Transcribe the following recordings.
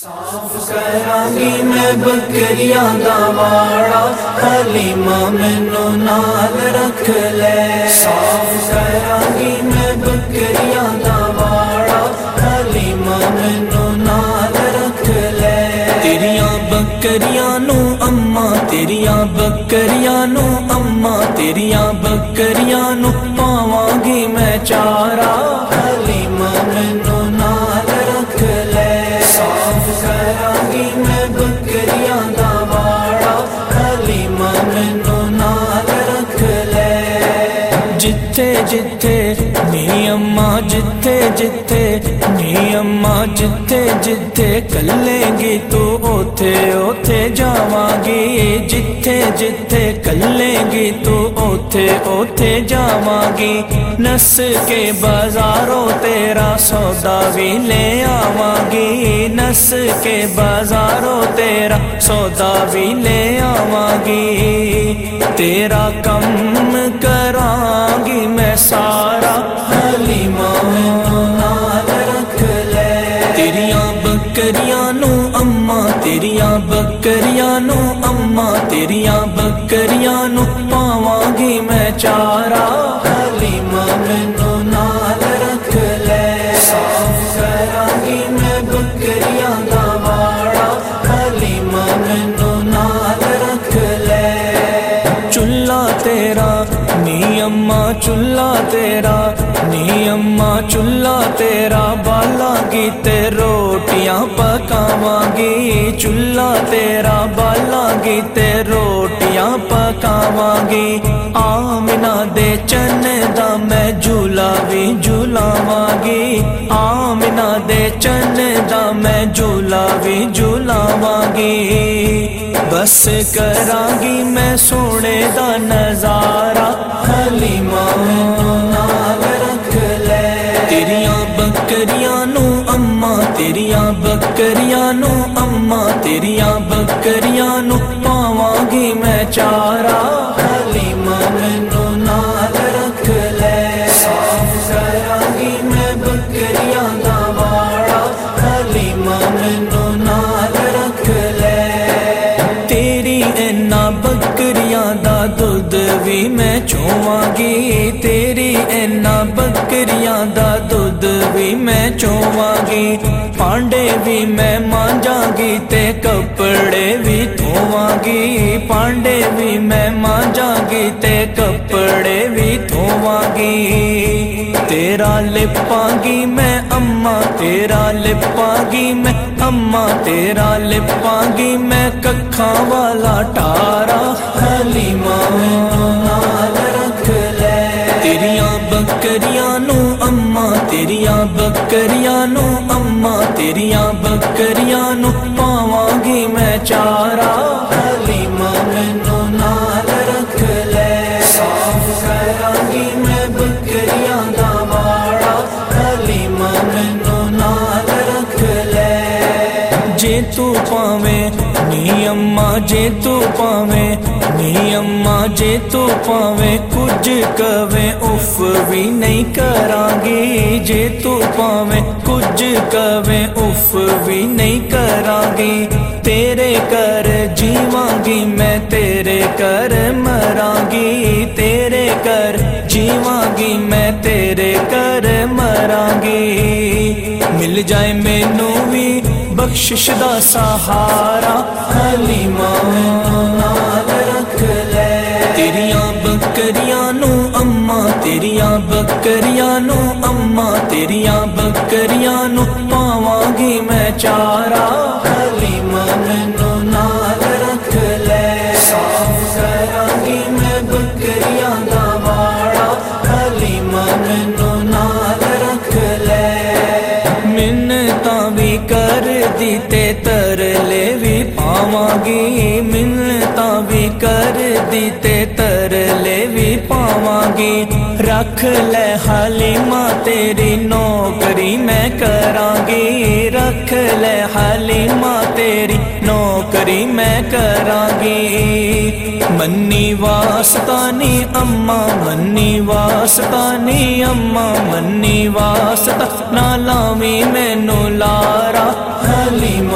صاف کرانگی میں بکریاں دا واڑا حلیمہ مینو نال رکھ لے۔ صاف کرانگی میں بکریاں دا واڑا حلیمہ مینو نال رکھ لے۔ تیریاں بکریاں نو اما تیریاں بکریاں نو اما تیریاں بکریاں نو پاواں گی میں چارا جتھے میری اماں اما جتھے جتھے نی اما جتھے جتھے کلیں گی تو اوتھے اوتھے جاواں گی جتھے جتھے کلیں گی تو اوتھے اوتھے جاواں گی نس کے بازاروں تیرا سودا بھی لے آواں گی نس کے بازاروں تیرا سودا بھی لے آواں گی تیرا کم کراں گی میں سارا حلیمہ اما تیریاں بکریاں نو پاواں گی میں چارا حلیمہ مینو نال رکھ لے صاف کراں گی میں بکریاں دا واڑا حلیمہ مینو نال رکھ لے چلا تیرا نی اما چلا تیرا نی اما چلا گی چلا تیرا بالا گی تے روٹیاں پکاواں گی آمنا دے چن دا میں جھولا بھی جھولاواں گی آمنا دے چن دا میں جھولا بھی جھولاواں گی بس کراں گی میں سونے دا نظارہ حلیمہ مینو بکریاں نو اما تیریاں بکریاں نو پاواں گی میں چارا حلیمہ مینو نال رکھ لے صاف کراں گی میں بکریاں دا واڑا حلیمہ مینو نال رکھ لے تیری اینا بکریاں دا دودھ بھی میں چواں گی تیری اینا بکریاں دا بھی میں چواں گی پانڈے بھی میں مانجاں گی تے کپڑے بھی دھواں گی پانڈے بھی میں مانجاں گی تے کپڑے بھی دھواں گی تیرا لپاں گی میں اما تیرا لپاں گی میں اما تیرا لپاں گی میں ککھاں والا ٹارا حلیمہ مینو تیریاں بکریاں نو اما تیریاں بکریاں نو پاواں گی میں چارا حلیمہ مینو نال رکھ لے صاف کراں گی میں بکریاں دا واڑا حلیمہ مینو نال رکھ لے جے تو پاویں نی اما جے تو پاویں نی اما جے تو پاویں کچھ کہویں اف بھی نہیں کراں گی جے تو پاویں کچھ کہویں اف بھی نہیں کراں گی تیرے کر جیواں گی میں تیرے کر مراں گی تیرے کر جیواں گی میں تیرے کر مراں تیریاں بکریاں نو اما تیریاں بکریاں نو پاواں گی میں چارا حلیمہ مینو نال رکھ لے صاف کراں گی میں بکریاں دا واڑا حلیمہ مینو نال رکھ لے بھی کر دیتے ترلے کر دیتے ترلے بھی پاواں گی رکھ لے حلیمہ تیری نوکری میں کراں گی رکھ لے حلیمہ تیری نوکری میں کراں گی منی واسطانی اما، منی واسطانی اما، منی واسطہ نالامی مینو لارا۔ حلیمہ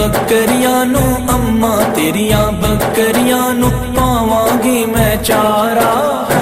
بکر نو اماں تیریا بکریاں نو ماواں میں چارہ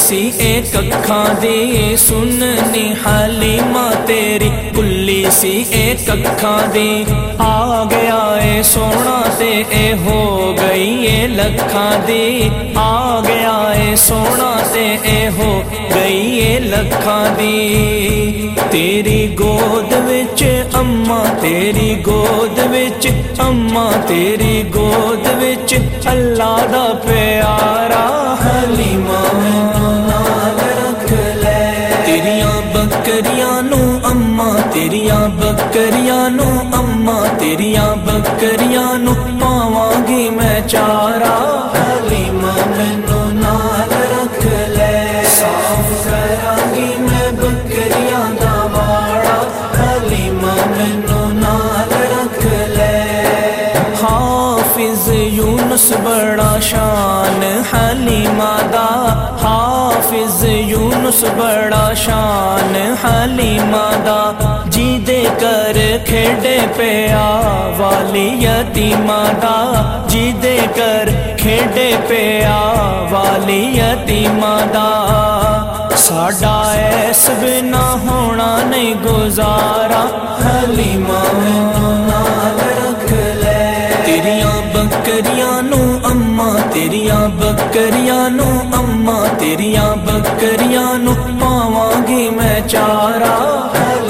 ਕੁੱਲੀ ਸੀ ਇੱਕ ਅੱਖਾਂ ਦੀ ਸੁਨਨੀ ਹਲੀਮਾ ਤੇਰੀ ਕੁੱਲੀ ਸੀ ਇੱਕ ਅੱਖਾਂ ਦੀ ਆ ਗਿਆ ਏ ਸੋਹਣਾ ਤੇ ਇਹ ਹੋ ਗਈ ਏ ਲੱਖਾਂ ਦੀ ਆ ਗਿਆ ਏ ਸੋਹਣਾ ਤੇ ਇਹ ਹੋ ਗਈ ਏ ਲੱਖਾਂ ਦੀ ਤੇਰੀ ਗੋਦ ਵਿੱਚ ਅੰਮਾ ਤੇਰੀ ਗੋਦ ਵਿੱਚ ਅੰਮਾ ਤੇਰੀ ਗੋਦ ਵਿੱਚ ਅੱਲਾ ਦਾ ਪਿਆਰਾ ਬੱਕਰੀਆਂ ਨੂੰ ਅੰਮਾ ਤੇਰੀਆਂ ਬੱਕਰੀਆਂ ਨੂੰ ਪਾਵਾਂਗੀ ਮੈਂ ਚਾਰਾ ਹਲੀਮਾ ਮੈਨੂੰ ਨਾਲ ਰੱਖ ਲੈ ਸਾਫ ਕਰਾਂਗੀ ਮੈਂ ਬੱਕਰੀਆਂ ਦਾ ਵਾੜਾ ਹਲੀਮਾ ਮੈਨੂੰ ਨਾਲ ਰੱਖ ਲੈ ਹਾਫਿਜ਼ ਯੂਨਸ ਬੜਾ ਸ਼ਾਨ ਹਲੀਮਾ ਦਾ ਹਾਫਿਜ਼ ਯੂਨਸ ਬੜਾ ਸ਼ਾਨ ਹਲੀਮਾ ਦਾ ਜਿਹਦੇ ਕਰ ਖੇਡੇ ਪਿਆ ਵਾਲੀ ਯਤੀਮਾਂ ਦਾ ਜਿਹਦੇ ਕਰ ਖੇਡੇ ਪਿਆ ਵਾਲੀ ਯਤੀਮਾਂ ਦਾ ਸਾਡਾ ਐਸ ਬਿਨਾ ਹੋਣਾ ਨਹੀਂ ਗੁਜ਼ਾਰਾ ਹਲੀਮਾ ਮੈਨੂੰ ਨਾਲ ਰੱਖ ਲੈ ਤੇਰੀਆਂ ਬੱਕਰੀਆਂ ਨੂੰ ਅੰਮਾ ਤੇਰੀਆਂ ਬੱਕਰੀਆਂ ਨੂੰ ਅੰਮਾ ਤੇਰੀਆਂ ਬੱਕਰੀਆਂ ਨੂੰ ਪਾਵਾਂਗੀ ਮੈਂ ਚਾਰਾ ਹਲੀਮਾ ਮੈਨੂੰ ਨਾਲ